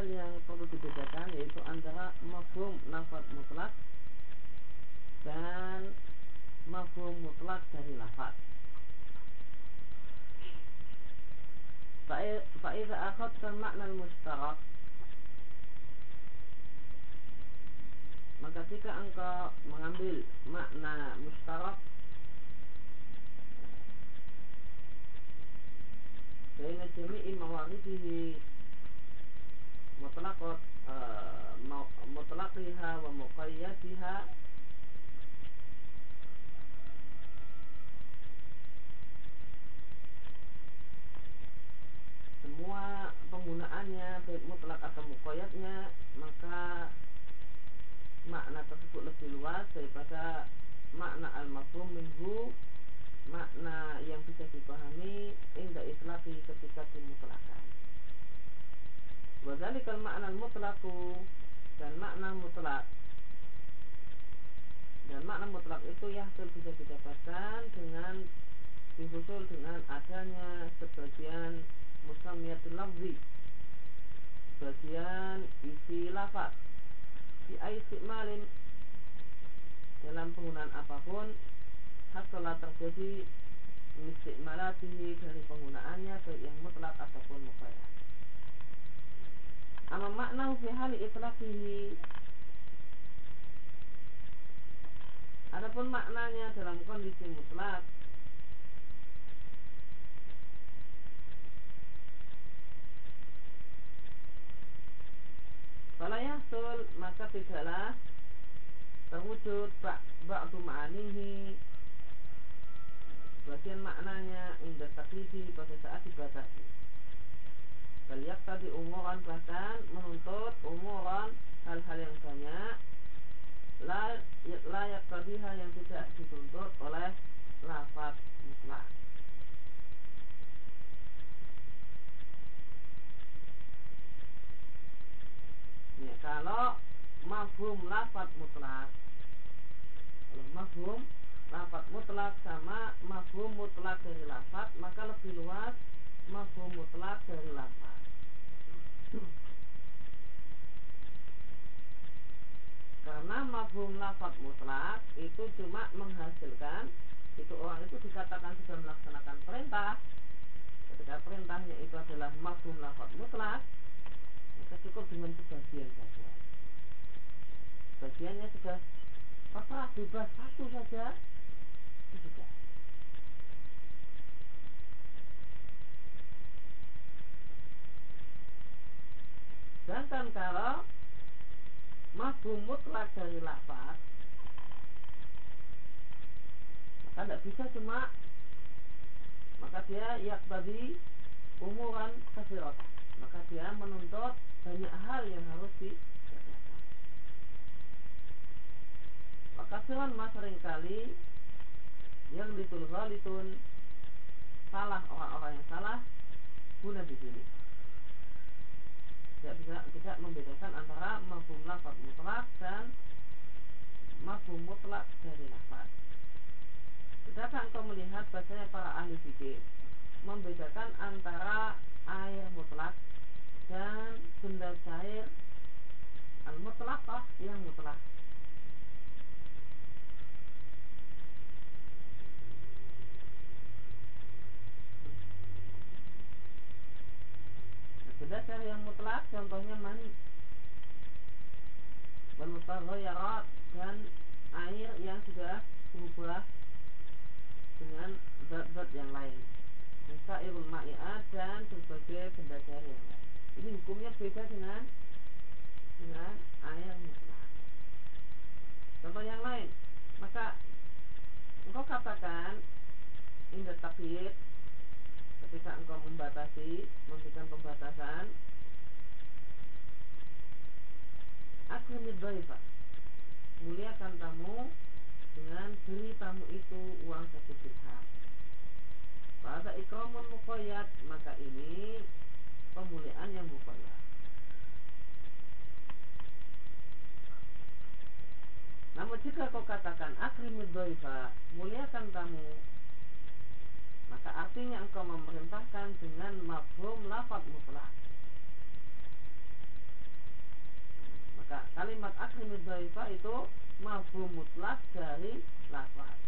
hal yang perlu dibedakan yaitu antara mafhum lafaz mutlak dan mafhum mutlak dari lafaz. Fa'idha akhadta makna mustarak Maka jika engkau mengambil makna mustarak Baina jami'i mawaridihi mutlaqat uh, mutlaqiha wa muqayyadiha semua penggunaannya baik mutlak atau muqayyadnya maka makna tersebut lebih luas daripada makna al-mafhum minhu makna yang bisa dipahami indah itlaqi ketika dimutlakan. Wadzalikal makna mutlaku dan makna mutlak. Dan makna mutlak itu ya bisa didapatkan dengan dihusul dengan adanya sebagian musamiyatul lafzi. Sebagian isi lafaz. Di malin dalam penggunaan apa pun hasalah terjadi istikmalatihi dari penggunaannya baik yang mutlak ataupun muqayyad. Amma makna fi hali itlaqihi Adapun maknanya dalam kondisi mutlak. Yahsul maka tidaklah terwujud ba'du ma'anihi. Bagian maknanya indah taklidi pada saat dibatasi Beliak tadi umuran bahkan menuntut umuran hal-hal yang banyak layak tadi hal yang tidak dituntut oleh lafaz mutlak. Ya, kalau mafhum lafaz mutlak kalau mafhum lafat mutlak sama mafhum mutlak dari lafat maka lebih luas mafhum mutlak dari lafat karena mafhum lafat mutlak itu cuma menghasilkan itu orang itu dikatakan sudah melaksanakan perintah. Ketika perintahnya itu adalah mafhum lafat mutlak maka cukup dengan sebagian saja. Sebagiannya sudah pasrah bebas satu saja juga. Sedangkan kalau mafhum mutlak dari lafaz maka tidak bisa cuma maka dia yak tadi umuran kasirat. Maka dia menuntut banyak hal yang harus dikerjakan maka siran mas sering kali yang litul ghalitun salah orang-orang yang salah guna di sini tidak bisa tidak membedakan antara mafhum lafaz mutlak dan mafhum mutlak dari lafaz. Sedangkan engkau melihat bahasanya para ahli fikih membedakan antara air mutlak dan benda cair al mutlakah yang mutlak Berdasar yang mutlak contohnya mani. Walmutaghayarat dan air yang sudah berubah dengan zat-zat yang lain. Musairul ma'iat dan berbagai benda cair yang lain. Ini hukumnya beda dengan dengan air mutlak. Contoh yang lain Maka engkau katakan indah takyid ketika engkau membatasi memberikan pembatasan. Akrimid dhaifa muliakan tamu dengan beri tamu itu uang satu dirham. Pada ikramun mukoyat maka ini pemuliaan yang mukoyat Namun jika kau katakan akrimid doifa muliakan tamu maka artinya engkau memerintahkan dengan mafhum lafad mutlak. Maka kalimat akrimid doifa itu mafhum mutlak dari lafad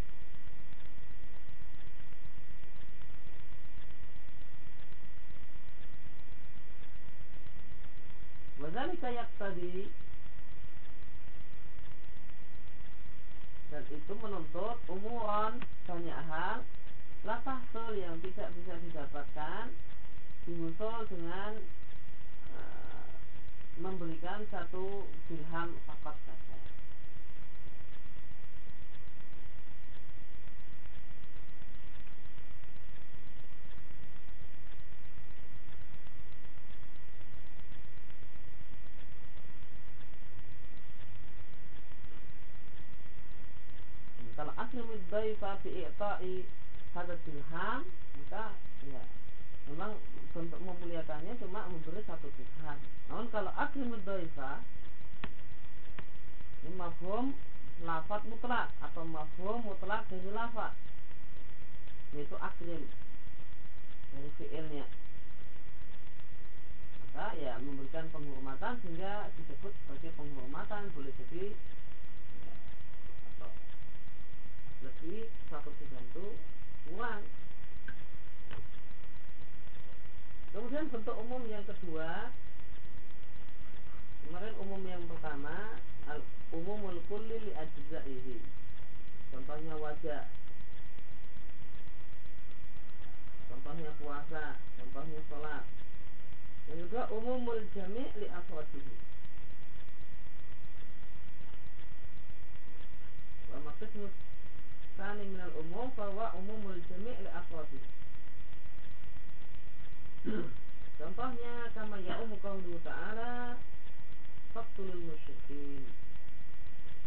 kayak tadi dan itu menuntut umuran banyak hal sul yang tidak bisa didapatkan dimusul dengan uh, memberikan satu dirham fakot saja. Kalau akrimid daifa bi'i'ta'i hadad dirham maka ya memang untuk memuliakannya cuma memberi satu dirham namun kalau akrimud daifa ini mafhum lafat mutlak atau mafhum mutlak dari lafat yaitu akrim dari fiilnya. Maka ya memberikan penghormatan sehingga disebut sebagai penghormatan boleh jadi lebih satu itu kurang kemudian bentuk umum yang kedua. Kemarin umum yang pertama al umumul kulli li ajzaihi. Contohnya wajah. Contohnya puasa contohnya sholat. Yang kedua umumul jami' li afradihi. Maqismus الثاني من الأمور فهو عموم الجميع لأفراده Contohnya kama ya'umu qawlu ta'ala Faktulul musyrikin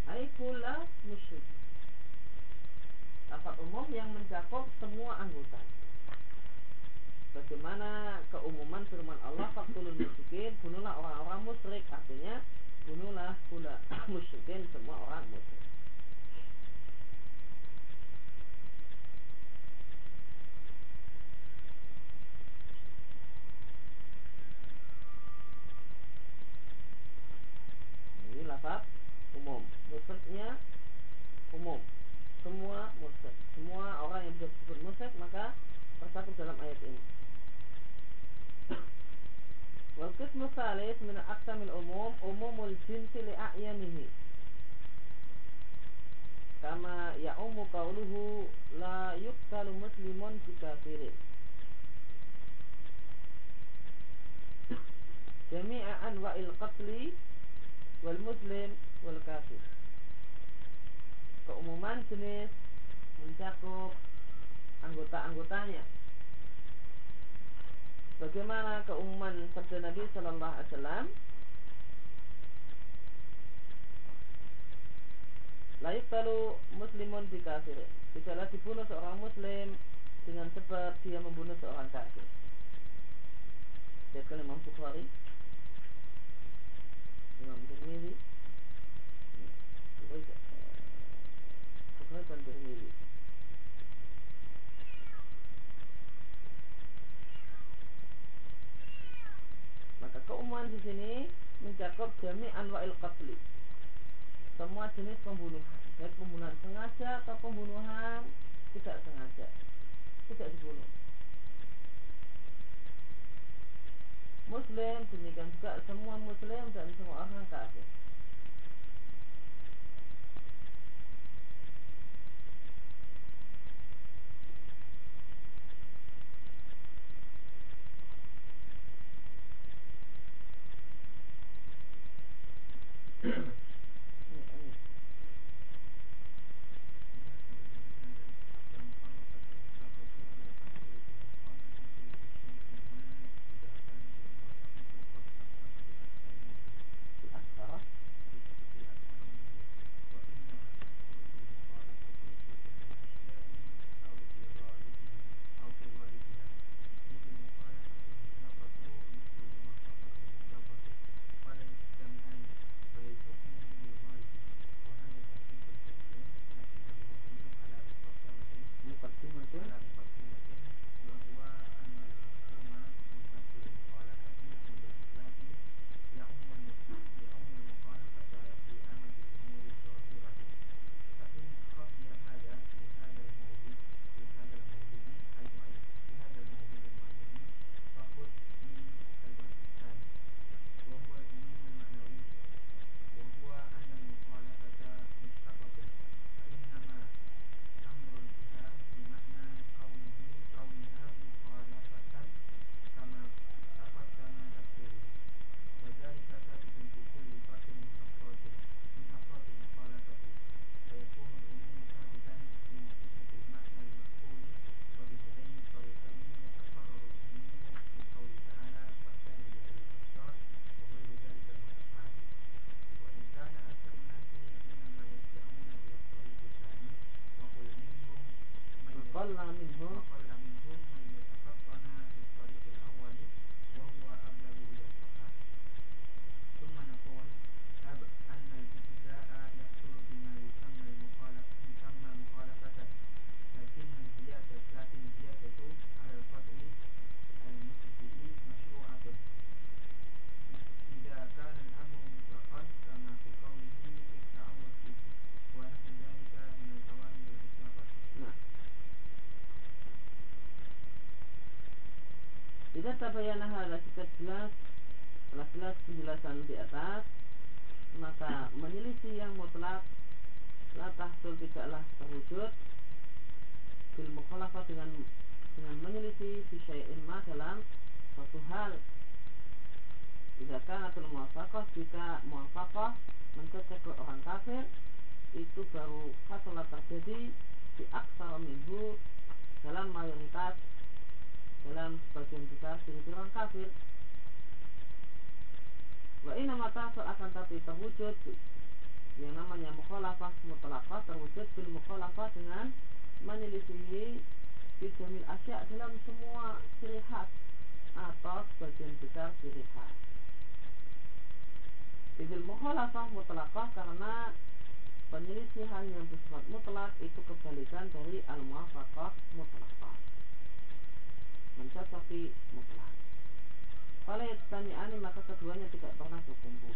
Hai kula musyrik Lafaz umum yang mencakup semua anggota Bagaimana keumuman firman Allah Faktulul musyrikin Bunuhlah orang-orang musyrik Artinya bunuhlah kula musyrikin semua orang musyrik Musyidnya umum. Semua musyid Semua orang yang bisa disebut musyid Maka tercakup dalam ayat ini. Wal qismu salis min aqsamil umum umumul jinsi li'a'yanihi Kama ya'umu qawluhu la yuqtalu muslimun bikafirin Jami'a anwa'il qatli wal muslim wal kafir keumuman jenis mencakup anggota-anggotanya. Bagaimana keumuman sabda Nabi Shallallahu Alaihi Wasallam? Laik talu muslimun di kafir. Tidaklah dibunuh seorang muslim Dengan sebab dia membunuh seorang kafir. Jadi Imam Bukhari. Imam Tirmidzi Maka keumuman di sini mencakup jami anwa'il qatli. Semua jenis pembunuhan, baik pembunuhan sengaja atau pembunuhan tidak sengaja, tidak dibunuh. Muslim demikian juga semua Muslim dan semua orang kafir. Tabayana hadza jika jelas telah jelas penjelasan di atas. Maka menyelisih yang mutlak la tahsul tidaklah terwujud. Bil mukhalafah dengan dengan menyelisih fi syai'in ma dalam suatu hal. Jika atau muafakah jika muafakah mencocok ke orang kafir itu baru hasolat terjadi di aksar minggu dalam mayoritas dalam sebagian besar diri orang kafir wa ina mata akan tapi terwujud yang namanya mukhalafah mutlaqah terwujud bil mukhalafah dengan menyelisihi fi jamil asya dalam semua ciri khas atau sebagian besar ciri khas. Idil mukhalafah mutlaqah karena penyelisihan yang bersifat mutlak itu kebalikan dari al-muwafaqah mutlaqah. Mencocoki mutlak. Kalau ani maka keduanya tidak pernah berkumpul.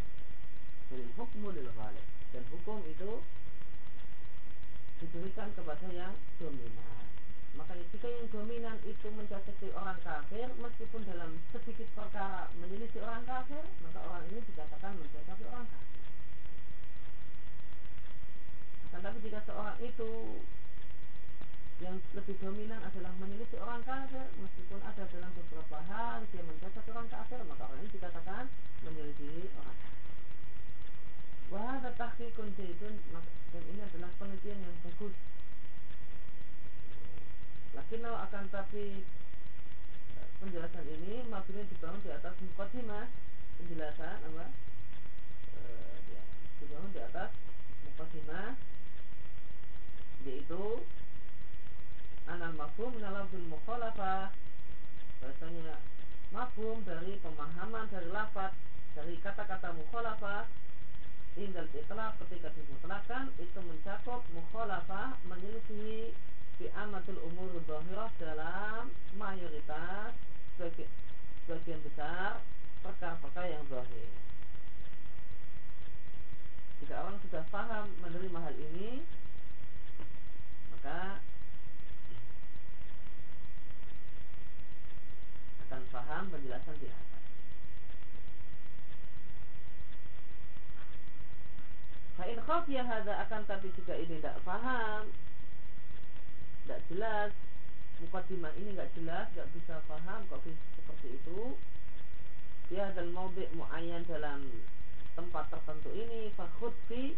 Jadi lil ghalib dan hukum itu diberikan kepada yang dominan. Makanya jika yang dominan itu mencaci orang kafir, meskipun dalam sedikit perkara menyelisih orang kafir, maka orang ini dikatakan mencaci orang kafir. Akan tapi jika seorang itu yang lebih dominan adalah menyelisih orang kafir, meskipun ada dalam beberapa hal dia mencaci orang kafir, maka orang ini dikatakan menyelisih orang. Wah, tahqiqun jaidun dan ini adalah penelitian yang bagus. Lakinau akan tapi eh, penjelasan ini mabini dibangun di atas mukadimah penjelasan apa? E, dibangun di atas mukadimah yaitu anal mafhum bil mukhalafah bahasanya mafhum dari pemahaman dari lafaz dari kata-kata mukhalafah indal itlaq ketika dimutlakan itu mencakup mukhalafah menyelisihi fi amatul umur zahirah dalam mayoritas sebagian besar perkara-perkara yang zahir. Jika orang sudah paham menerima hal ini, maka akan paham penjelasan di atas. Fa'in khafiya hadha akan tapi jika ini tidak paham Tidak jelas Mukadimah ini tidak jelas tidak bisa paham kok bisa seperti itu Dia dan maubik mu'ayyan dalam tempat tertentu ini Fakhudfi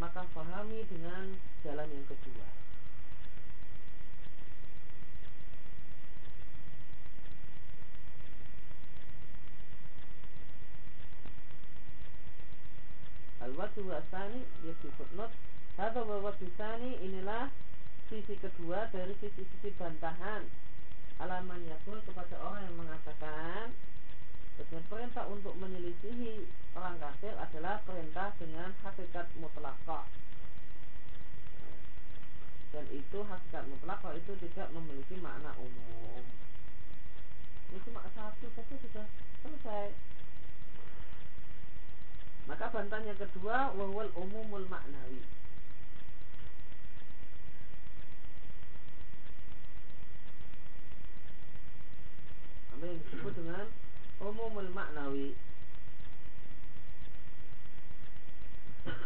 Maka fahami dengan jalan yang kedua Al-wajhu asani ya di footnote Hadha wa sani inilah sisi kedua dari sisi-sisi bantahan. Alaman yakul kepada orang yang mengatakan Bagian perintah untuk menyelisihi orang kafir adalah perintah dengan hakikat mutlakah. Dan itu hakikat mutlakah itu tidak memiliki makna umum. Ini cuma satu saja sudah selesai maka bantahan yang kedua wawal umumul maknawi. Apa yang disebut dengan umumul maknawi?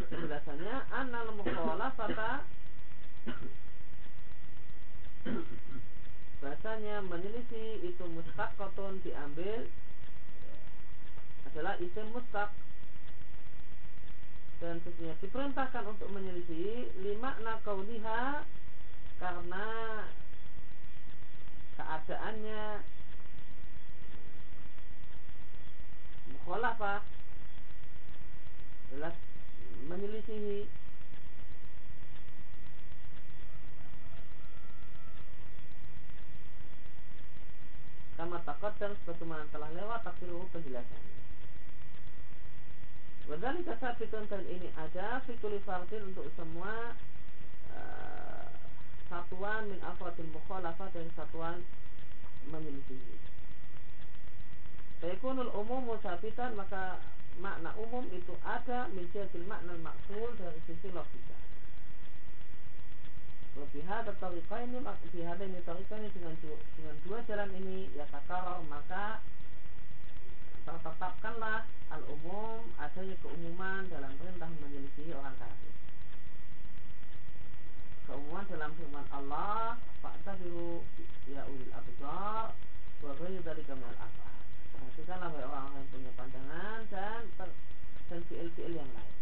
Penjelasannya anal mukhalafata Bahasanya menyelisih itu mustaqatun diambil adalah isim mustaq sesungguhnya diperintahkan untuk menyelisih lima nakauliha karena keadaannya mukhalafah. Adalah menyelisihi. Kama takut dan sebagaimana telah lewat takdiruhu penjelasannya Wadali kasabitun dan ini ada fikuli fardin untuk semua uh, satuan min afradil mukhalafah dari satuan menyelisihi. Faikunul umum musabitan maka makna umum itu ada menjadi makna maksul dari sisi logika. Bihada tarika ini Bihada ini tarika ini dengan dengan dua jalan ini Ya takar maka Tertetapkanlah Al-umum adanya keumuman Dalam perintah menyelisihi orang kafir. Keumuman dalam firman Allah Fa'tabiru ya ulil abdar Wa dari kamal apa Perhatikanlah orang-orang yang punya pandangan Dan ter, dan fiil-fiil yang lain.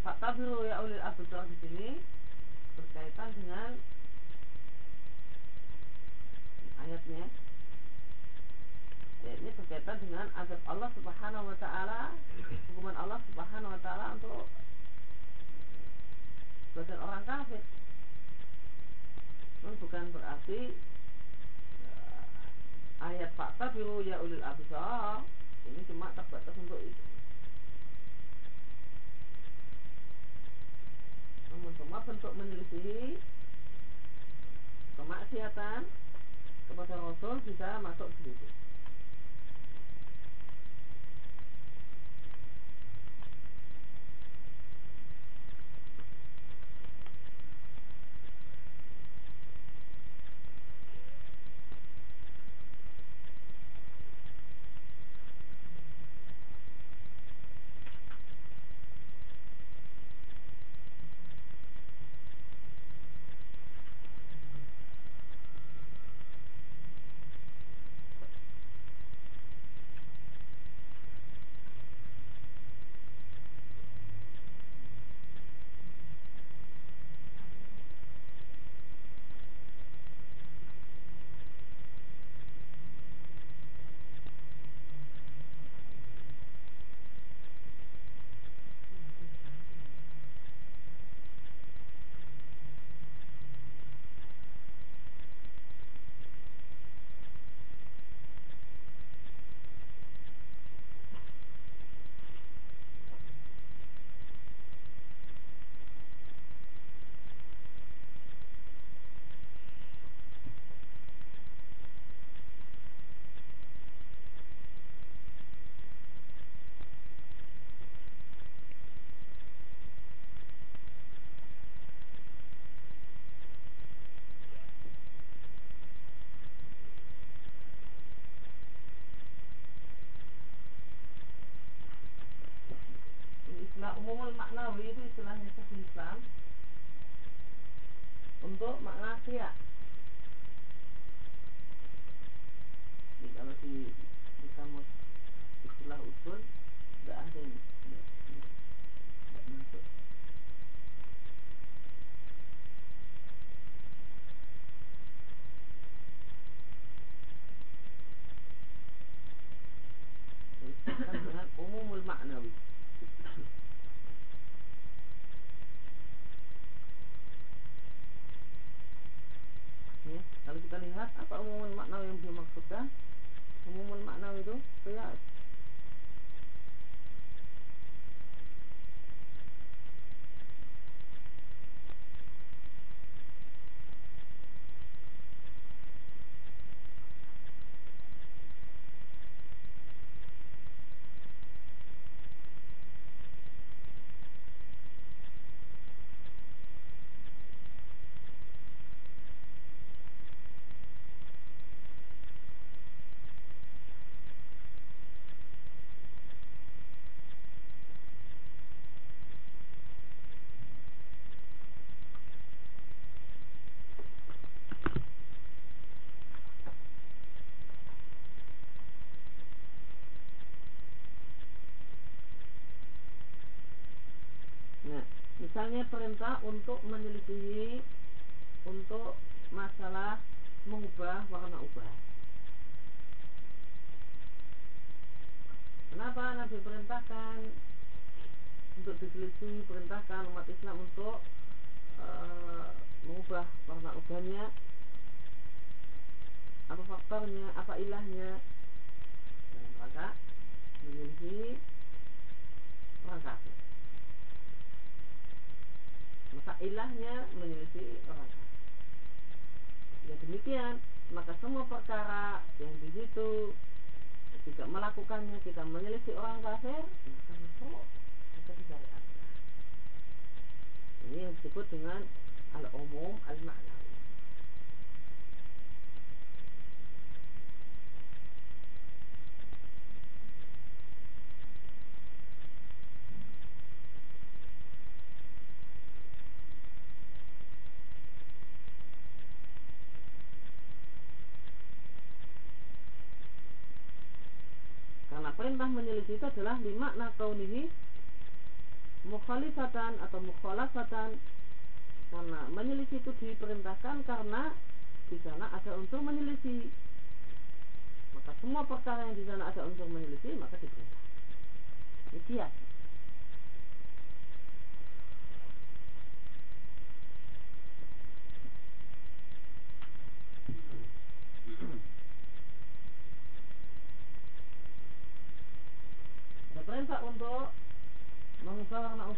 Fakta biru ya ulil abdul di sini berkaitan dengan ayatnya. Ayatnya berkaitan dengan azab Allah Subhanahu wa taala, hukuman Allah Subhanahu wa taala untuk sebagian orang kafir. Namun bukan berarti uh, ayat fakta biru ya ulil abdul ini cuma terbatas untuk itu. namun semua bentuk menyelisihi kemaksiatan kepada Rasul bisa masuk di situ. Nah umumul maknawi itu istilahnya Syekhul Islam Untuk makna siap Jadi kalau di, di kamus istilah usul Tidak ada ini Tidak, tidak masuk Disebutkan dengan umumul maknawi ya kalau kita lihat apa umumul makna yang dimaksudkan umumul makna itu qiyas Nah, misalnya perintah untuk menyelisihi untuk masalah mengubah warna ubah. Kenapa Nabi perintahkan untuk diselisih perintahkan umat Islam untuk uh, mengubah warna ubahnya? Apa faktornya? Apa ilahnya? Dalam rangka menyelisihi orang maka ilahnya menyelisih orang. Ya demikian, maka semua perkara yang di situ tidak melakukannya kita menyelisih orang kafir maka masuk maka disyariatkan ini yang disebut dengan al-umum al-ma'nawi Menyelisih itu adalah lima nakaunihi mukhalifatan atau mukhalafatan. Karena menyelisih itu diperintahkan karena di sana ada unsur menyelisih maka semua perkara yang di sana ada unsur menyelisih maka diperintah ini kias ada perintah untuk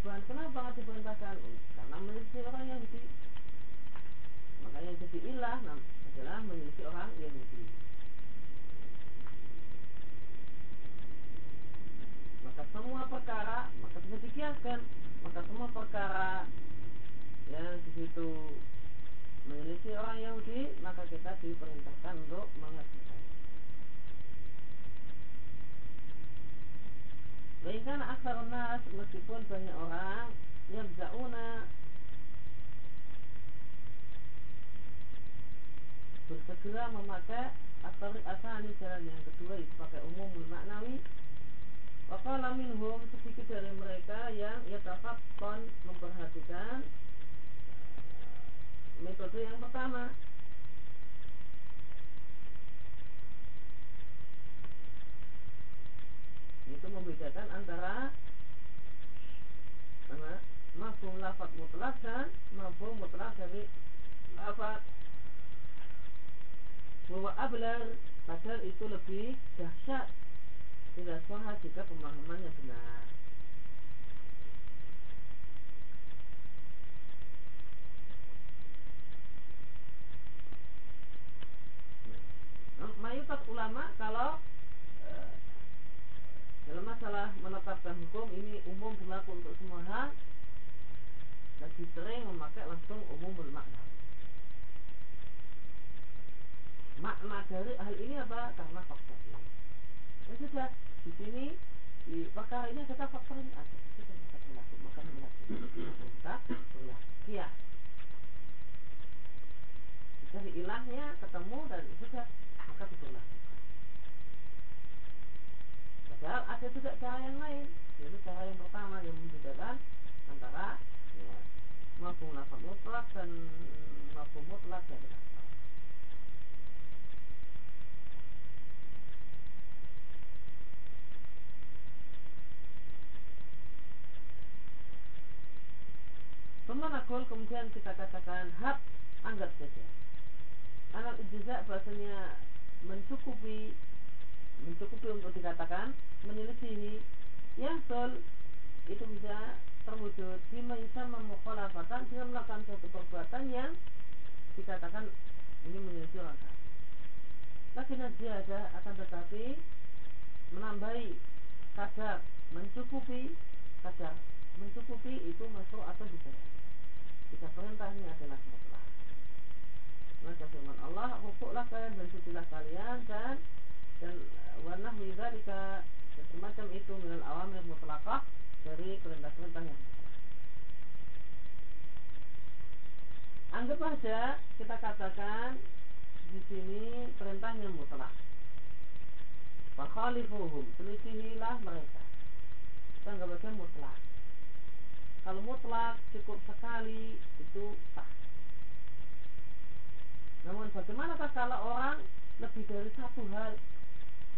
ubahan kenapa nggak diperintahkan? Karena menyelisih orang Yahudi yang jadi ilah adalah menyelisih orang Yahudi maka semua perkara maka bisa dikiaskan. Maka semua perkara yang di situ menyelisih orang Yahudi maka kita diperintahkan untuk mengerjakan Bahkan aksar nas meskipun banyak orang yang zauna bersegera memakai asal asani jalan. Yang kedua itu pakai umum maknawi Wakala minhum sedikit dari mereka yang yatafatton memperhatikan metode yang pertama itu membedakan antara apa, mafhum lafad mutlak dan mafhum mutlak dari lafad bahwa ablar padahal itu lebih dahsyat. Tidak sah jika pemahamannya benar. Nah, mayoritas ulama kalau eh, dalam masalah menetapkan hukum ini umum berlaku untuk semua hal. Lebih sering memakai langsung umum bermakna. Makna dari hal ini apa? Karena faktor ini. Ya sudah di sini di perkara ini ada faktor ini. Ada sudah maka berlaku maka berlaku maka berlaku dari ilahnya ketemu dan sudah. Maka diberlakukan Padahal ada juga cara yang lain. Yaitu cara yang pertama yang membedakan Antara ya, Mafhum lafad mutlak dan Mafhum mutlak dari lafad Pemanakul kemudian kita katakan Hak anggap saja. Anak ijazah bahasanya mencukupi mencukupi untuk dikatakan menyelisihi yahsul itu bisa terwujud bima sama mukhalafatan dengan melakukan suatu perbuatan yang dikatakan ini menyelisih orang kafir. Lagi ada akan tetapi menambahi kadar mencukupi kadar mencukupi itu masuk atau bisa jika perintahnya adalah mutlak. Maka firman Allah rukuklah kalian dan sucilah kalian dan dan warna dzalika dan semacam itu minal awamir mutlaqah dari perintah-perintah yang Anggap saja kita katakan di sini perintahnya mutlak. Fakhalifuhum, selisihilah mereka. Kita anggap saja mutlak. Kalau mutlak cukup sekali itu sah. Namun bagaimanakah kalau orang lebih dari satu hal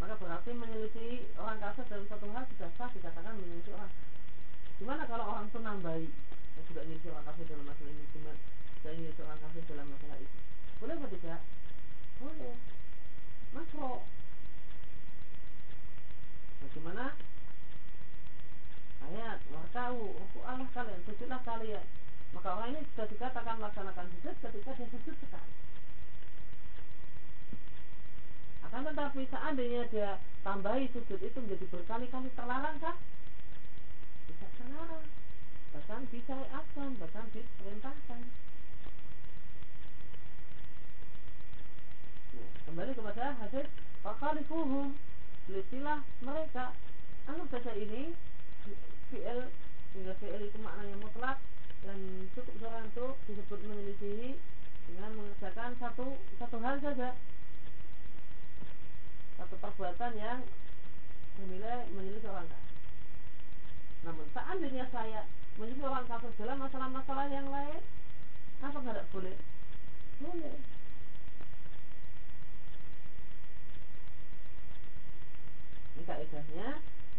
maka berarti menyelisih orang kafir dalam satu hal sudah sah dikatakan menyelisih orang. Gimana kalau orang itu nambahi yang juga menyelisih orang kafir dalam masalah ini cuma saya menyelisih orang kafir dalam masalah itu boleh atau tidak? Boleh. Makro. Bagaimana? Ayat warkau ruku Allah kalian sujudlah kalian maka orang ini sudah dikatakan melaksanakan sujud ketika dia sujud sekali akan akan tapi seandainya dia tambahi sujud itu menjadi berkali-kali terlarang kan bisa terlarang. Bahkan disyariatkan bahkan diperintahkan. Nah, kembali kepada hadis fakalifuhum selisilah mereka. Anggap saja ini fi'il sehingga fi'il itu maknanya mutlak dan cukup seorang itu disebut menyelisihi dengan mengerjakan satu satu hal saja satu perbuatan yang menilai menyelisih orang kafir. Namun seandainya saya menyelisih orang kafir dalam masalah-masalah yang lain, apa nggak boleh? Boleh. Ini kaidahnya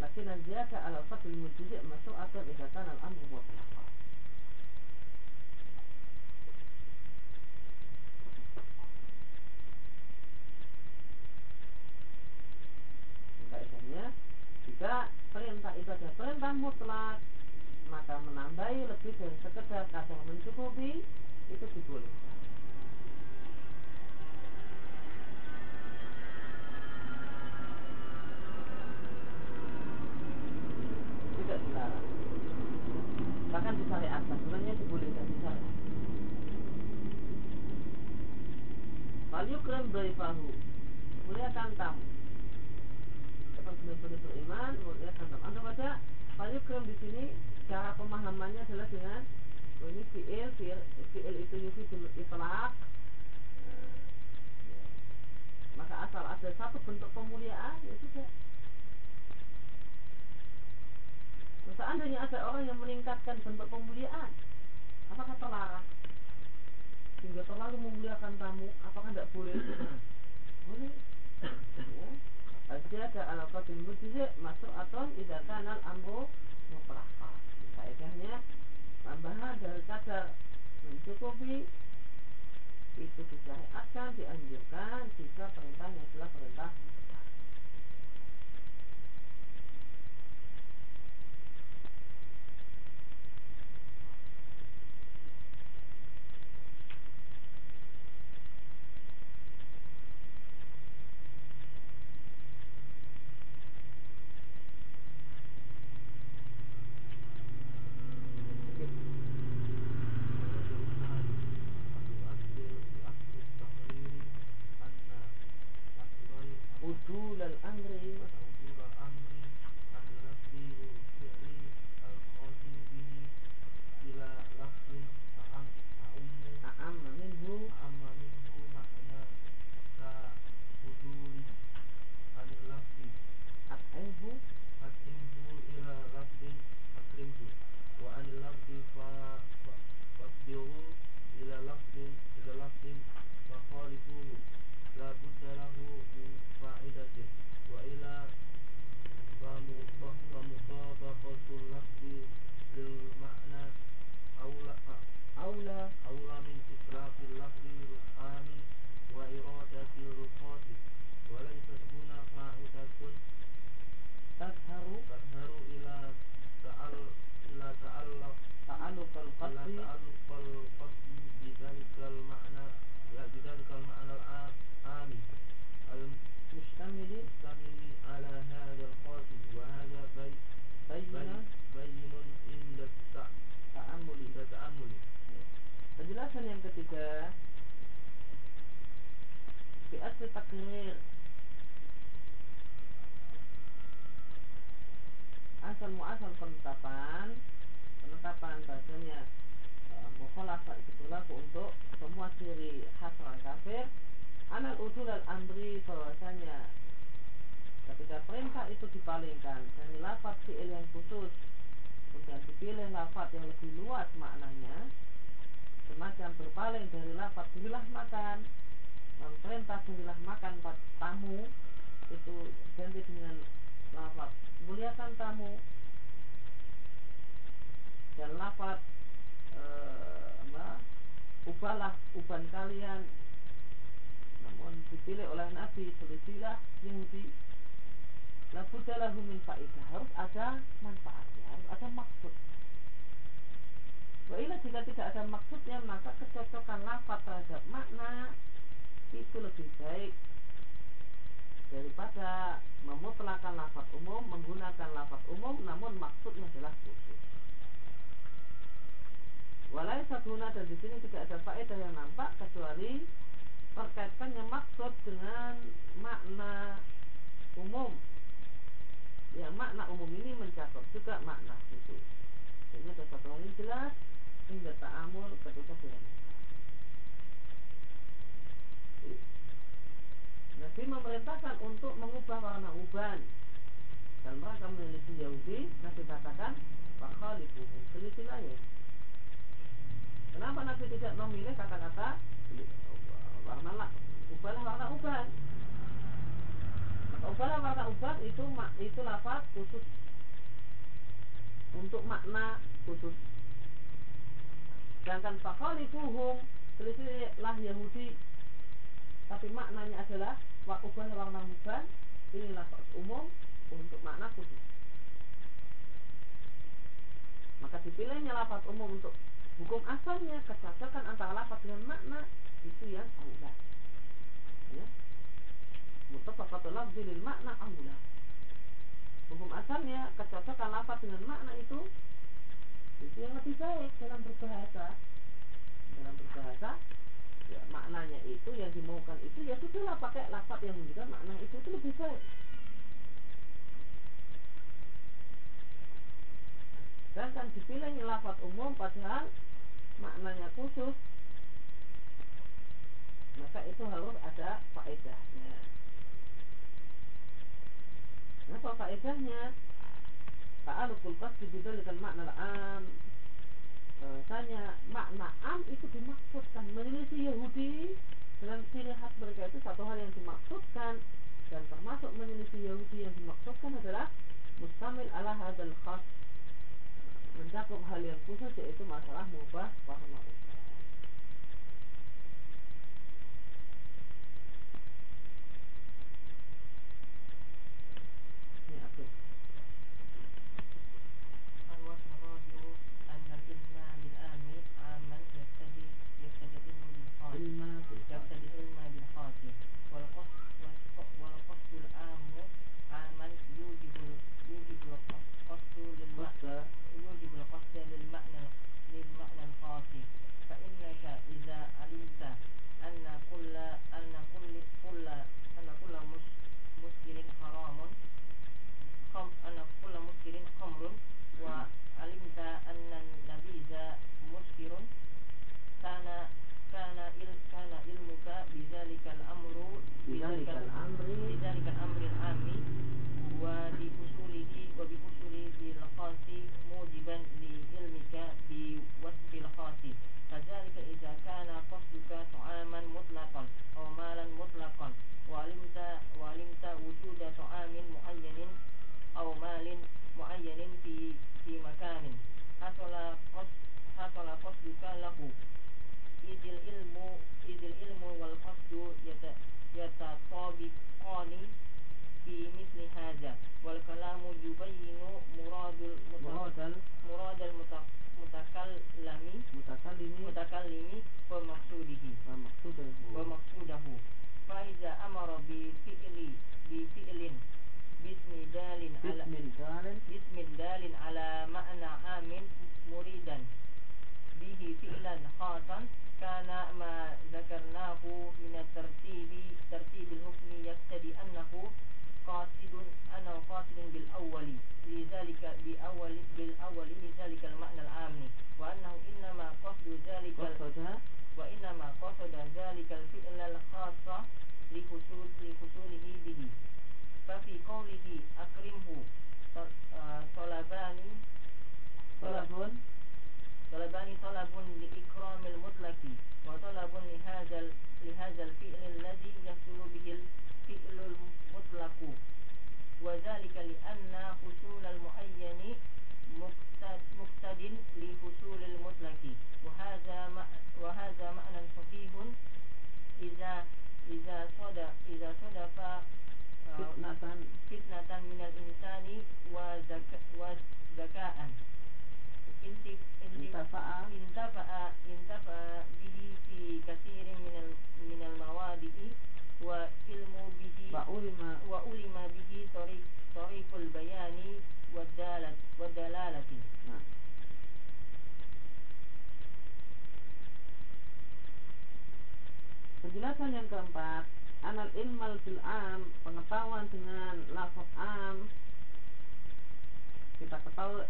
lakin ziyada ala fadl mujizat masuk atau idatan al-amru mutlaq. Kaidahnya jika perintah itu ada perintah mutlak. Maka menambahi lebih dari sekedar kadar mencukupi itu dibolehkan. Tidak dilarang. Bahkan disyariatkan sebenarnya dibolehkan disyariatkan Falyukram dhaifahu Muliakan tamu Benar-benar beriman Muliakan tamu Anda baca Falyukram di sini Cara pemahamannya adalah dengan oh Ini fi'il Fi'il, fi'il itu yufidul itlaq eh. Maka asal ada satu bentuk pemuliaan Ya sudah Seandainya ada orang yang meningkatkan bentuk pemuliaan Apakah terlarang? Sehingga terlalu memuliakan tamu Apakah tidak boleh? boleh ya. Asyada ala qatil mujizi Masuk atau Ida kanal amru Mutrafa Kaidahnya Tambahan dari kadar Mencukupi Itu disyariatkan Dianjurkan Jika perintahnya adalah perintah Nabi selisilah Yahudi Labudalahu min fa'idah harus ada manfaatnya harus ada maksud Wailah jika tidak ada maksudnya maka kecocokan lafaz terhadap makna. Itu lebih baik ada memutlakan lafaz umum menggunakan lafaz umum namun maksudnya adalah khusus. Walai sabuna dan di sini tidak ada faedah yang nampak kecuali terkaitkannya maksud dengan makna umum. Yang makna umum ini mencakup juga makna khusus. Ini ada satu hal yang jelas hingga ta'amul ketika dengan Nabi memerintahkan untuk mengubah warna uban dan mereka meneliti Yahudi Nabi katakan Fakhalifu selisilah Kenapa Nabi tidak memilih kata-kata warna lah ubahlah warna uban maka ubahlah warna uban itu itu lafaz khusus. Untuk makna khusus. Sedangkan fakhalifuhum selisihlah Yahudi. Tapi maknanya adalah wa ubah warna uban ini lafaz umum untuk makna khusus. Maka dipilihnya lafaz umum untuk hukum asalnya kecocokan antara lafaz dengan makna itu yang aula. Ya. Mutafaqatul lafzi lil makna aula. Hukum asalnya kecocokan lafaz dengan makna itu itu yang lebih baik dalam berbahasa. Dalam berbahasa ya maknanya itu yang dimaukan itu ya sudahlah pakai lafaz yang menunjukkan makna itu itu lebih baik sedangkan dipilihnya lafaz umum padahal maknanya khusus. Maka itu harus ada faedahnya. Apa faedahnya? Ta'alukul qasdi bidalikal makna al-am. Bahwasanya makna am itu dimaksudkan menyelisih Yahudi dalam ciri khas mereka itu satu hal yang dimaksudkan dan termasuk menyelisih Yahudi yang dimaksudkan adalah mustamil ala hadal khas mencakup hal yang khusus yaitu masalah mubah warna ulima bil am, pengetahuan dengan lafaz am. Kita ketahui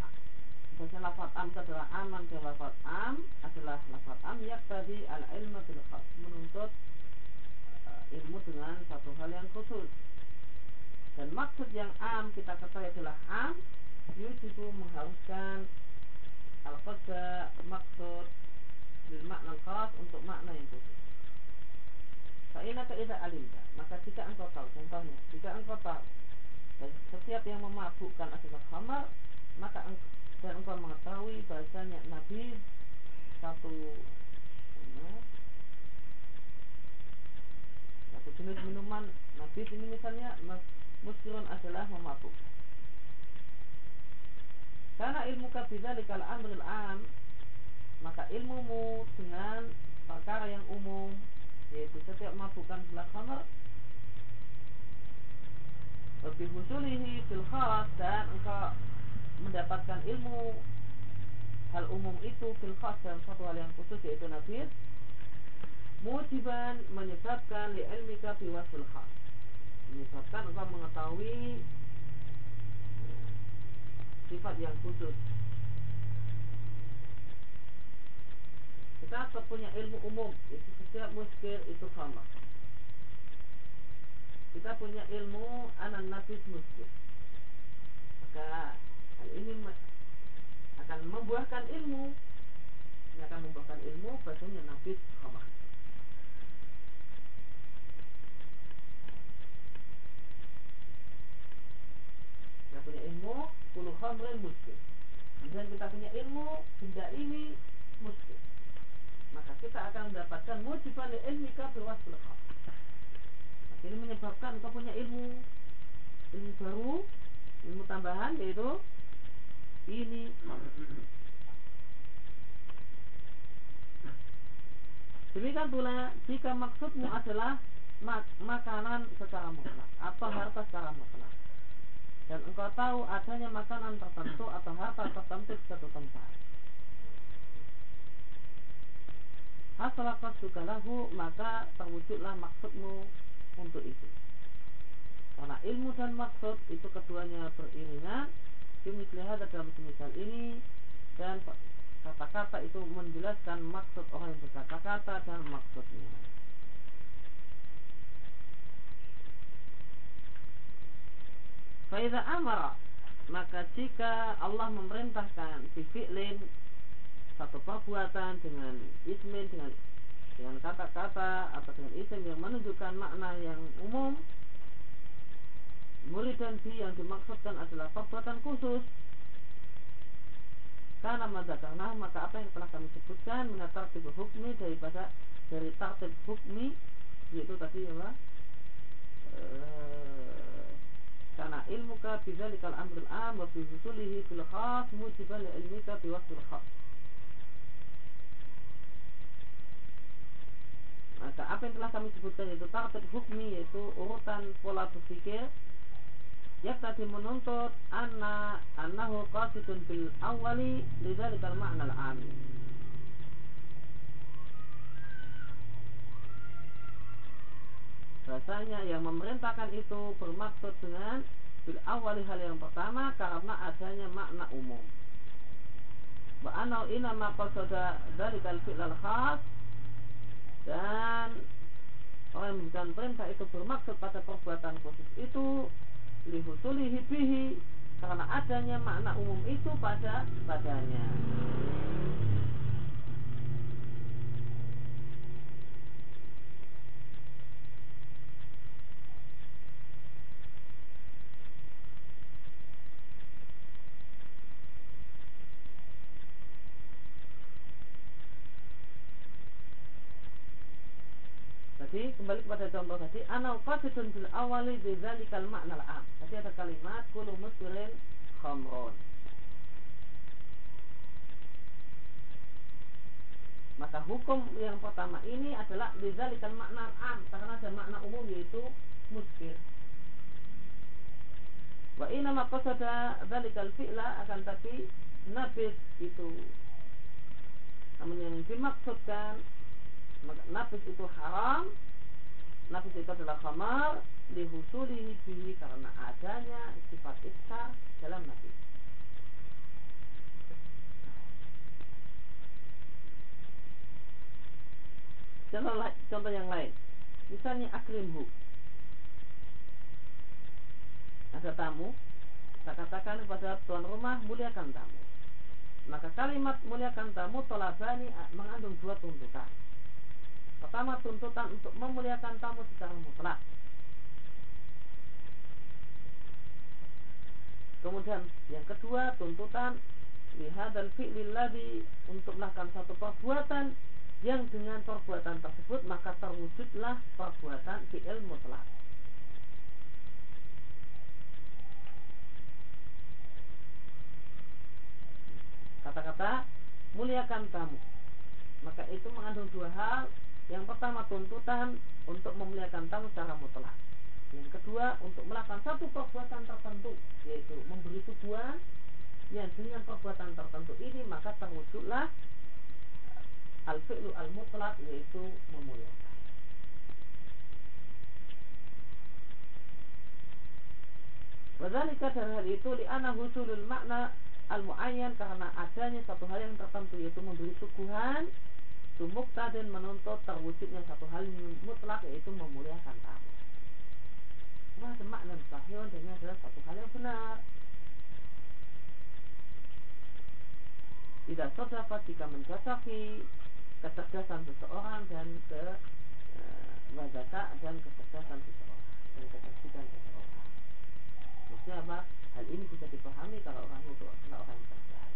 bahasa lafaz am adalah aman ke lafaz am adalah lafaz am yak tadi al ilmu bil khas menuntut uh, ilmu dengan satu hal yang khusus. Dan maksud yang am kita ketahui adalah am yujibu mengharuskan al maksud bil makna khas untuk makna yang khusus. Fa'inaka idza alimta Maka jika engkau tahu Contohnya Jika engkau tahu Setiap yang memabukkan adalah khamar Maka engkau, dan engkau mengetahui bahasanya Nabi Satu nah, Satu jenis minuman Nabi ini misalnya Muskirun adalah memabuk Karena ilmu kabidzalikal amril am Maka ilmumu dengan perkara yang umum yaitu setiap mabukkan gelas khamar lebih husulihi fil khas dan engkau mendapatkan ilmu. Hal umum itu fil khas dalam satu hal yang khusus yaitu nabis mujiban menyebabkan li ilmika fi wasfil khas menyebabkan engkau mengetahui sifat yang khusus kita punya ilmu umum itu setiap muskil itu sama. Kita punya ilmu anan nafis muskil. Maka hal ini akan membuahkan ilmu. Ini akan membuahkan ilmu bahasanya nafis sama. Kita punya ilmu puluh khamrin muskil. Dan kita punya ilmu benda ini muskil maka kita akan mendapatkan mujiban ilmika biwasil haq. Ini menyebabkan kau punya ilmu ilmu baru, ilmu tambahan yaitu ini Demikian pula jika maksudmu adalah mak makanan secara mutlak atau harta secara mutlak dan engkau tahu adanya makanan tertentu atau harta tertentu di satu tempat Lahu maka terwujudlah maksudmu untuk itu. Karena ilmu dan maksud itu keduanya beriringan. Demikian dalam semisal ini dan kata-kata itu menjelaskan maksud orang yang berkata-kata dan maksudnya. Faiza amara maka jika Allah memerintahkan fi'lin satu perbuatan dengan ismin dengan dengan kata-kata atau dengan isim yang menunjukkan makna yang umum. Murid dan bi yang dimaksudkan adalah perbuatan khusus. Karena karena maka apa yang telah kami sebutkan tipe hukmi daripada dari tartib hukmi yaitu tadi ya e, karena ilmu ka bizalikal amrul am wa bi husulihi fil khas mujiban ilmika bi khas Maka apa yang telah kami sebutkan itu? Tartib hukmi yaitu urutan pola berpikir. Yang tadi menuntut anna annahu qasidun bil awali lidzalikal ma'na al Rasanya yang memerintahkan itu bermaksud dengan bil awali hal yang pertama karena adanya makna umum. Wa anau ina ma qasada dzalikal fi'l al khas dan orang yang memberikan perintah itu bermaksud pada perbuatan khusus itu lihusulihi bihi karena adanya makna umum itu pada padanya. Jadi kembali kepada contoh tadi anal qasidun bil awali bidzalikal ma'nal am. Tadi ada kalimat kullu muskirin khamrun. Maka hukum yang pertama ini adalah bidzalikal makna am karena ada makna umum yaitu muskir. inama qasada dzalikal fi'la akan tapi nabis itu namun yang dimaksudkan maka nabis itu haram nabis itu adalah khamar dihusulihi bihi karena adanya sifat iskar dalam nabis contoh, contoh yang lain. Misalnya akrimhu. Ada tamu kita katakan kepada tuan rumah muliakan tamu. Maka kalimat muliakan tamu tolabani a- mengandung dua tuntutan pertama tuntutan untuk memuliakan tamu secara mutlak. Kemudian yang kedua tuntutan lihadal fi'lil ladhi untuk melakukan satu perbuatan yang dengan perbuatan tersebut maka terwujudlah perbuatan fi'il mutlak. Kata-kata muliakan tamu maka itu mengandung dua hal yang pertama tuntutan untuk memuliakan tamu secara mutlak. Yang kedua untuk melakukan satu perbuatan tertentu yaitu memberi tujuan yang dengan perbuatan tertentu ini maka terwujudlah al fi'lu al mutlak yaitu memuliakan. Wadhalika dan hal itu li'ana husulul makna al-mu'ayyan karena adanya satu hal yang tertentu yaitu memberi suguhan sumukta dan menuntut terwujudnya satu hal yang mutlak yaitu memuliakan tamu. Makna sahih dan ini adalah satu hal yang benar. Tidak terdapat jika mencocoki kecerdasan seseorang dan ke e, wazaka dan kecerdasan seseorang dan kecerdasan seseorang. Maksudnya apa? Hal ini bisa dipahami kalau orang itu adalah orang yang cerdas.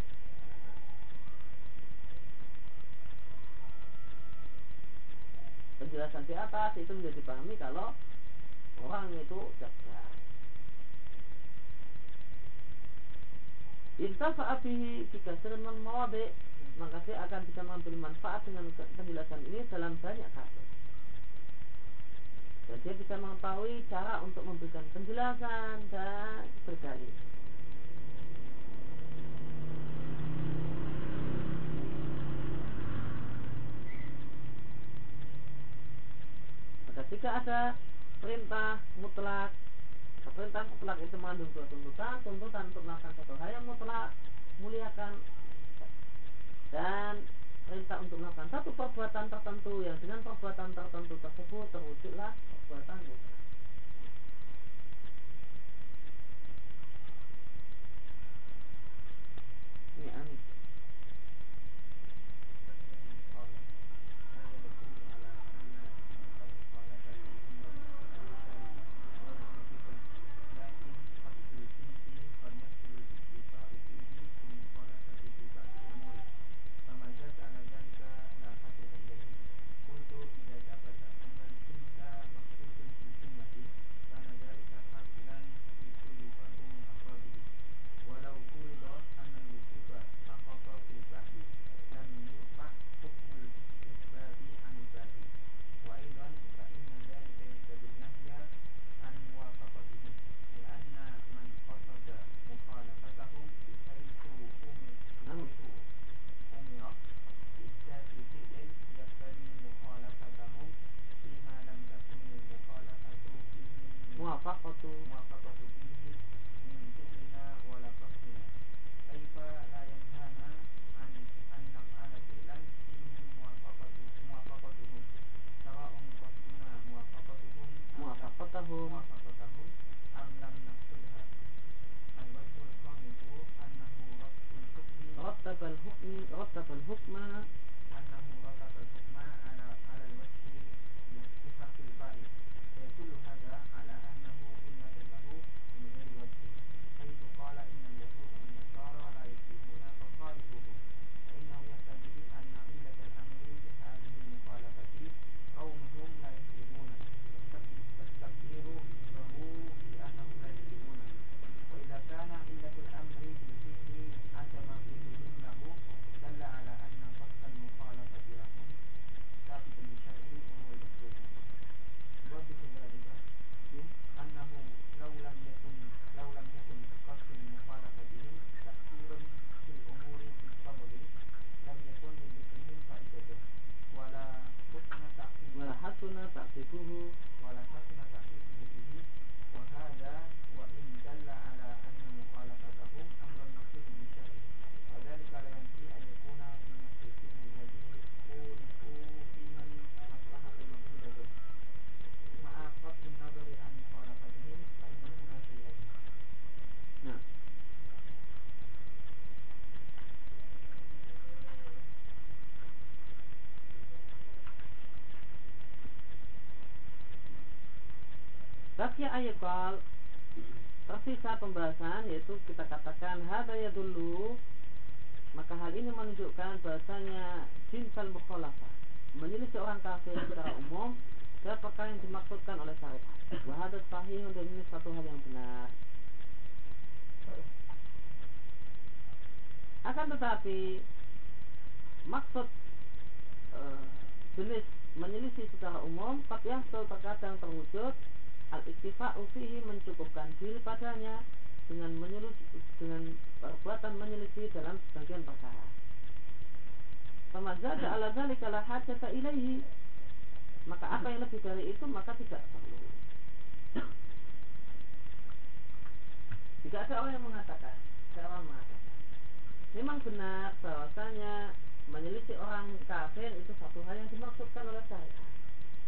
Penjelasan di atas itu bisa dipahami kalau orang itu cerdas. Intafa'a bihi jika sering mawadi maka dia akan bisa mengambil manfaat dengan penjelasan ini dalam banyak kasus. Dan dia bisa mengetahui cara untuk memberikan penjelasan dan berdalil. Maka jika ada perintah mutlak perintah mutlak itu mengandung dua tuntutan tuntutan untuk melakukan satu hal yang mutlak muliakan. Dan perintah untuk melakukan satu perbuatan tertentu yang dengan perbuatan tertentu tersebut terwujudlah perbuatan mutlak. Ini غطت الحكم الحكم. Bagi ayakal tersisa pembahasan yaitu kita katakan hada ya dulu maka hal ini menunjukkan bahasanya jinsal mukhalafah menyelisih orang kafir secara umum perkara yang dimaksudkan oleh syariat. Wahada sahih dan ini satu hal yang benar. Akan tetapi maksud e, jenis menyelisih secara umum Qad yahsul terkadang terwujud Al-iktifa ufihi mencukupkan diri padanya dengan menyelisih dengan perbuatan menyelisih dalam sebagian perkara. Famazada ala zalika la hajata ilaihi. Maka apa yang lebih dari itu maka tidak perlu. Jika ada orang yang mengatakan, orang mengatakan, memang benar bahwasanya menyelisih orang kafir itu satu hal yang dimaksudkan oleh syariat.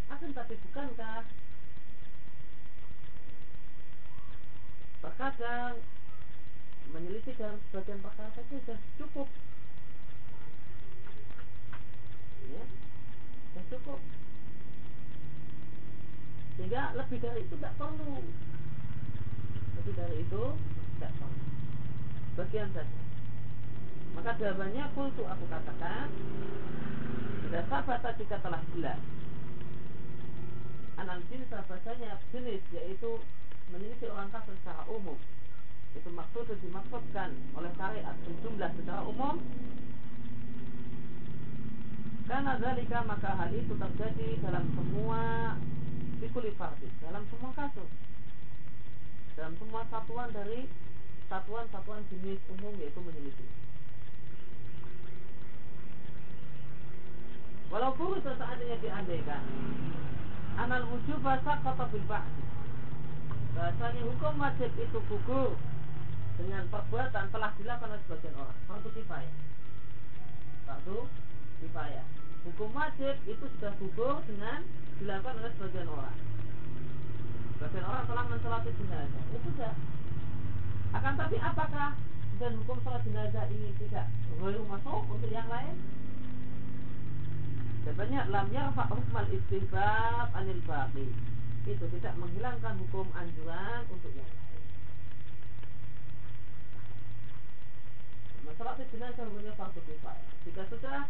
Akan tapi bukankah terkadang menyelisih dalam sebagian perkara saja sudah cukup. Ya sudah cukup. Sehingga lebih dari itu tidak perlu. Lebih dari itu tidak perlu. Bagian saja. Maka jawabannya kultu aku katakan tidak sahabat jika telah jelas. Analisis bahasanya jenis yaitu menyelisih orang kafir secara umum. Itu maksud dan dimaksudkan oleh syariat sejumlah secara umum. Karena zalika maka hal itu terjadi dalam semua fikuli fardis dalam semua kasus. Dalam semua satuan dari satuan-satuan jenis umum yaitu menyelisih Walaupun seandainya diandaikan Anal wujub bahasa kata bil bahasanya hukum wajib itu gugur dengan perbuatan telah dilakukan oleh sebagian orang. Fardu kifayah. Fardu kifayah. Hukum wajib itu sudah gugur dengan dilakukan oleh sebagian orang. Sebagian orang telah mensolati jenazah. Itu sudah. Akan tapi apakah dan hukum sholat jenazah ini tidak belum masuk untuk yang lain? Jawabannya lam yarfa hukmal istihbab anil baqi itu tidak menghilangkan hukum anjuran untuk yang lain. Masalah jenazah hukumnya fardu kifayah. Jika sudah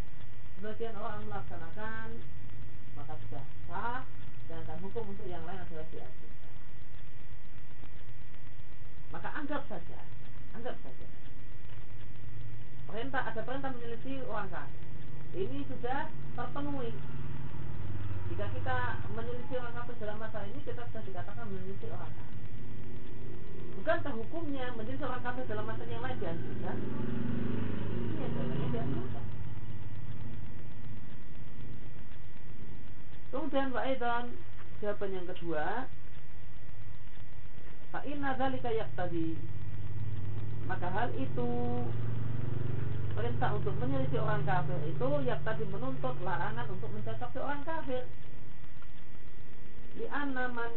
sebagian orang melaksanakan maka sudah sah sedangkan hukum untuk yang lain adalah dianjurkan. Maka anggap saja, anggap saja. Perintah ada perintah menyelisih orang kafir. Ini sudah terpenuhi jika kita menyelisih orang kafir dalam masalah ini kita sudah dikatakan menyelisih orang kafir. Bukankah hukumnya menyelisih orang kafir dalam masalah yang lain dianjurkan? Ini dianjurkan. Kemudian Pak jawaban yang kedua Fa'inna dzalika tadi Maka hal itu perintah untuk menyelisih orang kafir itu yang tadi menuntut larangan untuk mencocoki orang kafir. Di anaman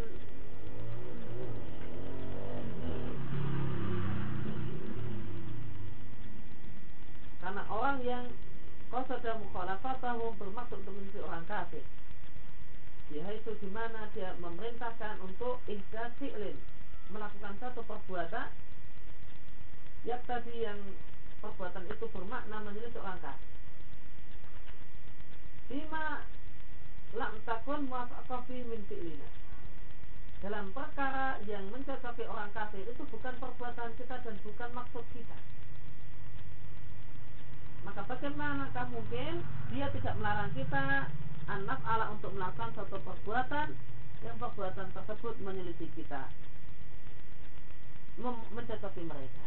karena orang yang qasada mukhalafatahum bermaksud untuk menyelisih orang kafir. Dia itu di mana dia memerintahkan untuk ihdas melakukan satu perbuatan yang tadi yang perbuatan itu bermakna menyelisih orang kafir. Bima lam takun muafaqah min fi'lina. Dalam perkara yang mencocoki orang kafir itu bukan perbuatan kita dan bukan maksud kita. Maka bagaimanakah mungkin dia tidak melarang kita anak ala untuk melakukan suatu perbuatan yang perbuatan tersebut menyelisih kita mencocoki mereka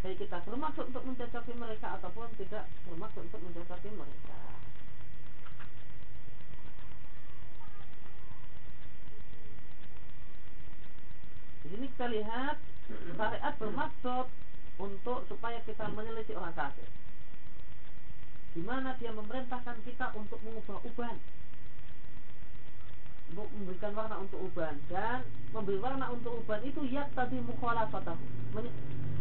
baik kita bermaksud untuk mencocoki mereka ataupun tidak bermaksud untuk mencocoki mereka. Di sini kita lihat syariat bermaksud untuk supaya kita menyelisih orang kafir. Di mana dia memerintahkan kita untuk mengubah uban untuk memberikan warna untuk uban dan memberi warna untuk uban itu ya tadi mukhalafatahu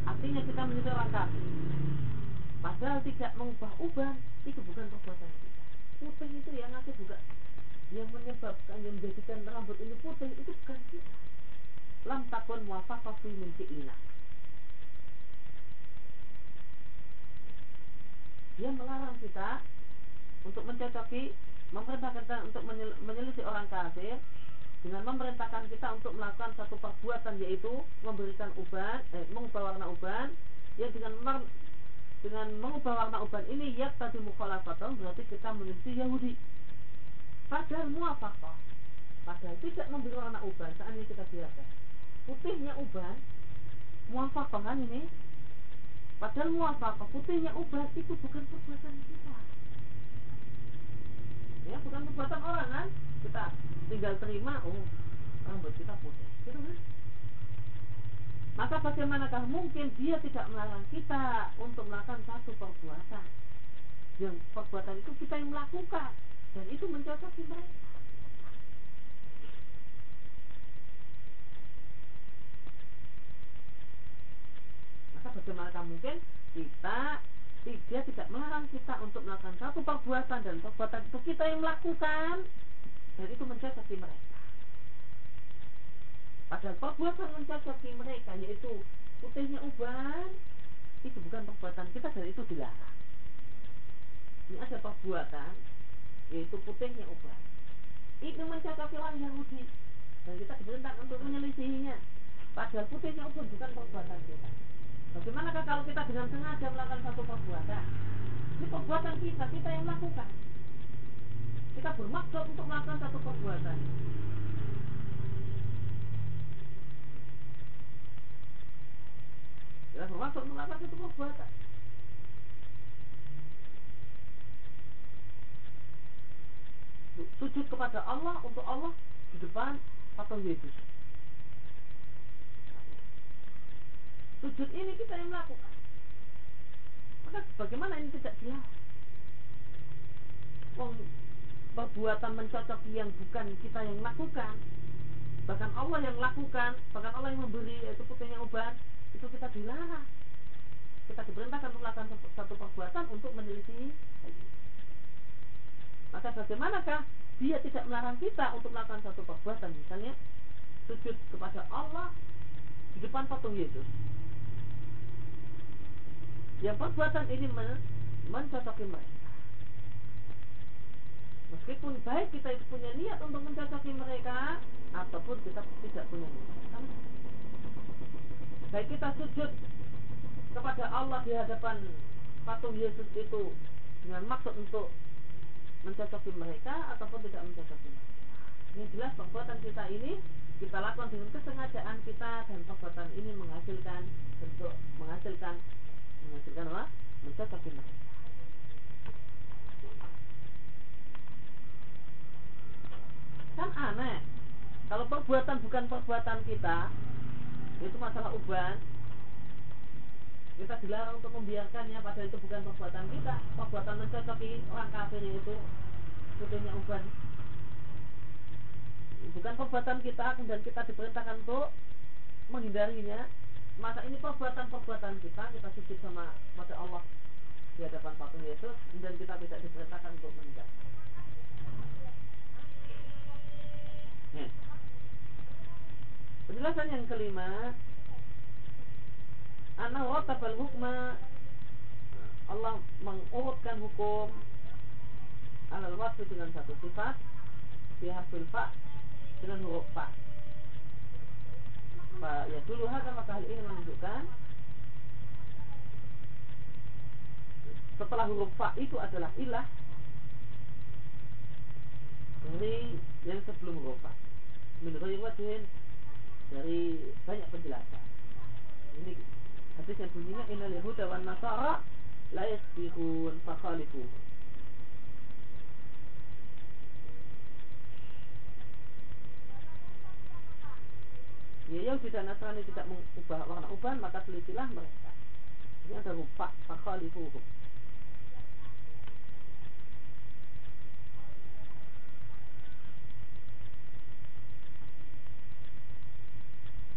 Artinya kita menjadi orang. Padahal tidak mengubah uban itu bukan perbuatan kita. Putih itu yang bukan, yang menyebabkan yang menjadikan rambut ini putih itu bukan kita. lam takun muwafaqah fi fi'lina. Dia melarang kita untuk mencocoki, memerintahkan kita untuk menyel- menyelisih orang kafir dengan memerintahkan kita untuk melakukan satu perbuatan yaitu memberikan uban, eh, mengubah warna uban. Yang dengan dengan mengubah warna uban ini ya tadi mukhalafatah berarti kita menyelisih Yahudi. Padahal muwafaqah Padahal tidak memberi warna uban Seandainya kita biarkan. Putihnya uban Muwafaqah kan ini? Padahal muwafaqah Putihnya uban itu bukan perbuatan kita Ya bukan perbuatan orang kan? Kita tinggal terima Oh rambut kita putih Gitu kan? Maka bagaimanakah mungkin dia tidak melarang kita untuk melakukan satu perbuatan? Yang perbuatan itu kita yang melakukan dan itu mencocoki mereka. Maka bagaimanakah mungkin kita dia tidak melarang kita untuk melakukan satu perbuatan dan perbuatan itu kita yang melakukan dan itu mencocoki mereka Padahal perbuatan mencocoki mereka yaitu putihnya uban itu bukan perbuatan kita dan itu dilarang. Ini ada perbuatan yaitu putihnya uban. Itu mencocoki orang Yahudi dan kita diperintahkan untuk menyelisihinya. Padahal putihnya uban bukan perbuatan kita. Bagaimanakah kalau kita dengan sengaja melakukan satu perbuatan? Ini perbuatan kita, kita yang melakukan. Kita bermaksud untuk melakukan satu perbuatan. Kita bermaksud untuk melakukan satu perbuatan. Sujud kepada Allah untuk Allah di depan patung Yesus. Sujud ini kita yang melakukan. Maka bagaimana ini tidak jelas? Wong perbuatan mencocoki yang bukan kita yang lakukan, bahkan Allah yang lakukan, bahkan Allah yang memberi yaitu putihnya uban, itu kita dilarang. Kita diperintahkan untuk melakukan satu perbuatan untuk menyelisih maka bagaimanakah dia tidak melarang kita untuk melakukan satu perbuatan misalnya sujud kepada Allah di depan patung Yesus. Yang perbuatan ini men mencocoki mereka. Meskipun baik kita itu punya niat untuk mencocoki mereka ataupun kita tidak punya niat. Baik kita sujud kepada Allah di hadapan patung Yesus itu dengan maksud untuk mencocoki mereka ataupun tidak mencocoki mereka. Ini jelas perbuatan kita ini kita lakukan dengan kesengajaan kita dan perbuatan ini menghasilkan bentuk menghasilkan menghasilkan apa? Mencocoki mereka. Kan aneh. Kalau perbuatan bukan perbuatan kita, itu masalah uban, kita dilarang untuk membiarkannya padahal itu bukan perbuatan kita perbuatan mencocoki orang kafir itu putihnya uban bukan perbuatan kita dan kita diperintahkan untuk menghindarinya. Masa ini perbuatan-perbuatan kita kita sujud sama pada Allah di hadapan patung Yesus dan kita tidak diperintahkan untuk menghindari penjelasan yang kelima Anak watabal hukma. Allah mengurutkan hukum alal waktu dengan satu sifat bihafil fa dengan huruf fa. Pak ya dulu hal maka hal ini menunjukkan setelah huruf fa itu adalah ilah dari yang sebelum huruf fa. Menurut wajhin dari banyak penjelasan. Ini hadis yang bunyinya innal yahuda wan nasara la yasbihun fakhalifu Ya Yahudi dan Nasrani tidak mengubah warna uban maka telitilah mereka. Ini ada rupa fakhalifu.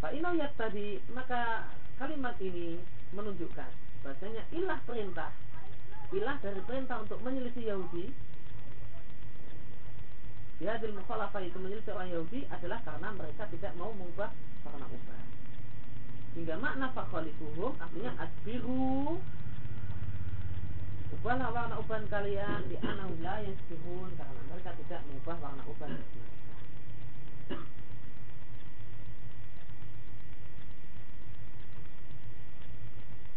Pak Inayat tadi maka kalimat ini menunjukkan bahasanya ilah perintah ilah dari perintah untuk menyelisih Yahudi Bihadil mukhalafah itu menyelisih orang Yahudi adalah karena mereka tidak mau mengubah warna ubah. Hingga makna fakhalifuhum artinya asbiru Ubahlah warna uban kalian di anahu la yasbirun karena mereka tidak mengubah warna uban.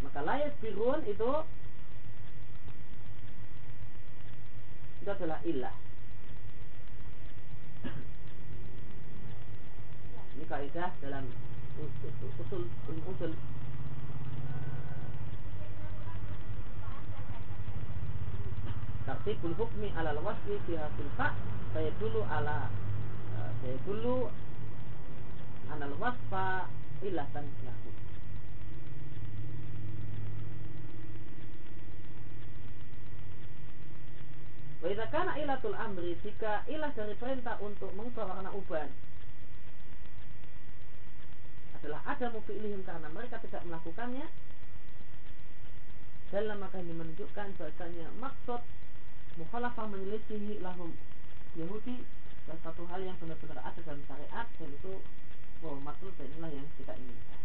Maka layas birun itu itu adalah ilah. Ini kaidah dalam usul usul tartibul hukmi ala wasli fi hasil fa saya dulu ala saya dulu anal wasfa ilatan lahu Wa idza kana ilatul amri jika ilah dari perintah untuk mengubah warna uban adalah ada mufi'lihim karena mereka tidak melakukannya dalam maka ini menunjukkan bahasanya maksud mukhalafah menyelisihi lahum Yahudi dan satu hal yang benar-benar ada dalam syariat dan itu bahwa maksud dan inilah yang kita inginkan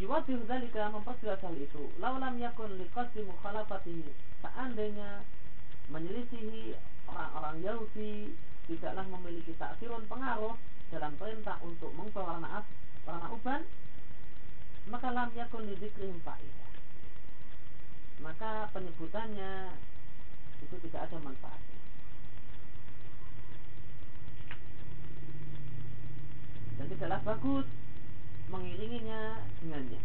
Yuwadih dalika memperjelas hal itu. Laulam yakun liqasdi mukhalafatihi. Seandainya menyelisihi orang-orang Yahudi tidaklah memiliki taksirun pengaruh dalam perintah untuk mengubah warna, warna uban, maka lam yakun lidzikrim fa'idah. Maka penyebutannya itu tidak ada manfaatnya. Dan tidaklah bagus mengiringinya dengannya.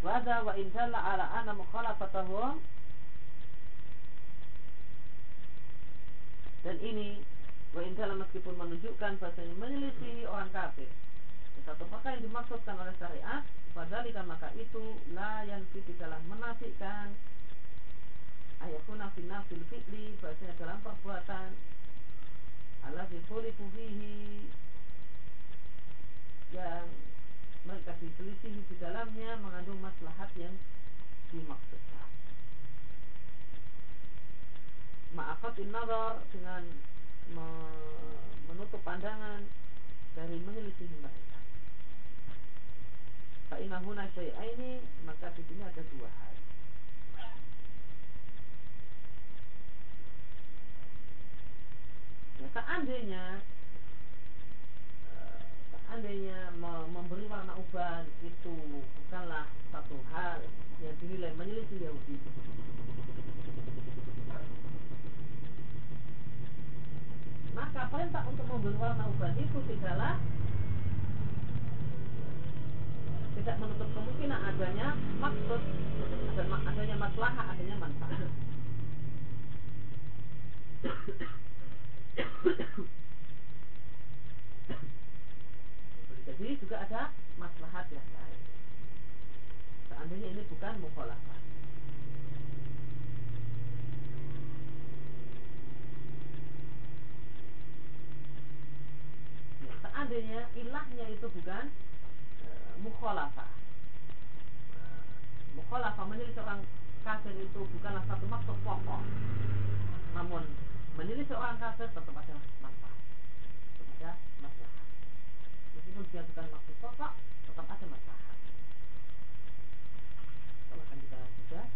Wada wa injalla ala ana mukhalafatahum dan ini wa injalla meskipun menunjukkan bahasanya menyelisih orang kafir satu maka yang dimaksudkan oleh syariat padahal maka itu la yang tidaklah menafikan ayakuna fi nafsil fi'li bahasanya dalam perbuatan Allah difuliku fihi yang mereka diselisih di dalamnya mengandung maslahat yang dimaksudkan. Ma'afatin nazar dengan menutup pandangan dari menyelisih mereka. Fa'inahuna syai'aini maka di sini ada dua hal. Ya, seandainya seandainya memberi warna uban itu bukanlah satu hal yang dinilai menyelisih Yahudi maka perintah untuk memberi warna uban itu tidaklah tidak menutup kemungkinan adanya maksud adanya masalah adanya manfaat Jadi juga ada maslahat yang lain. Seandainya ini bukan mukhalafah. seandainya ilahnya itu bukan eh, e, mukholafa e, eh, mukholafa menilai seorang kafir itu bukanlah satu maksud pokok. Namun menilai seorang kafir tetap ada manfaat. Tetap ada masalah meskipun dia bukan maksud pokok tetap ada masalah kalau akan kita sudah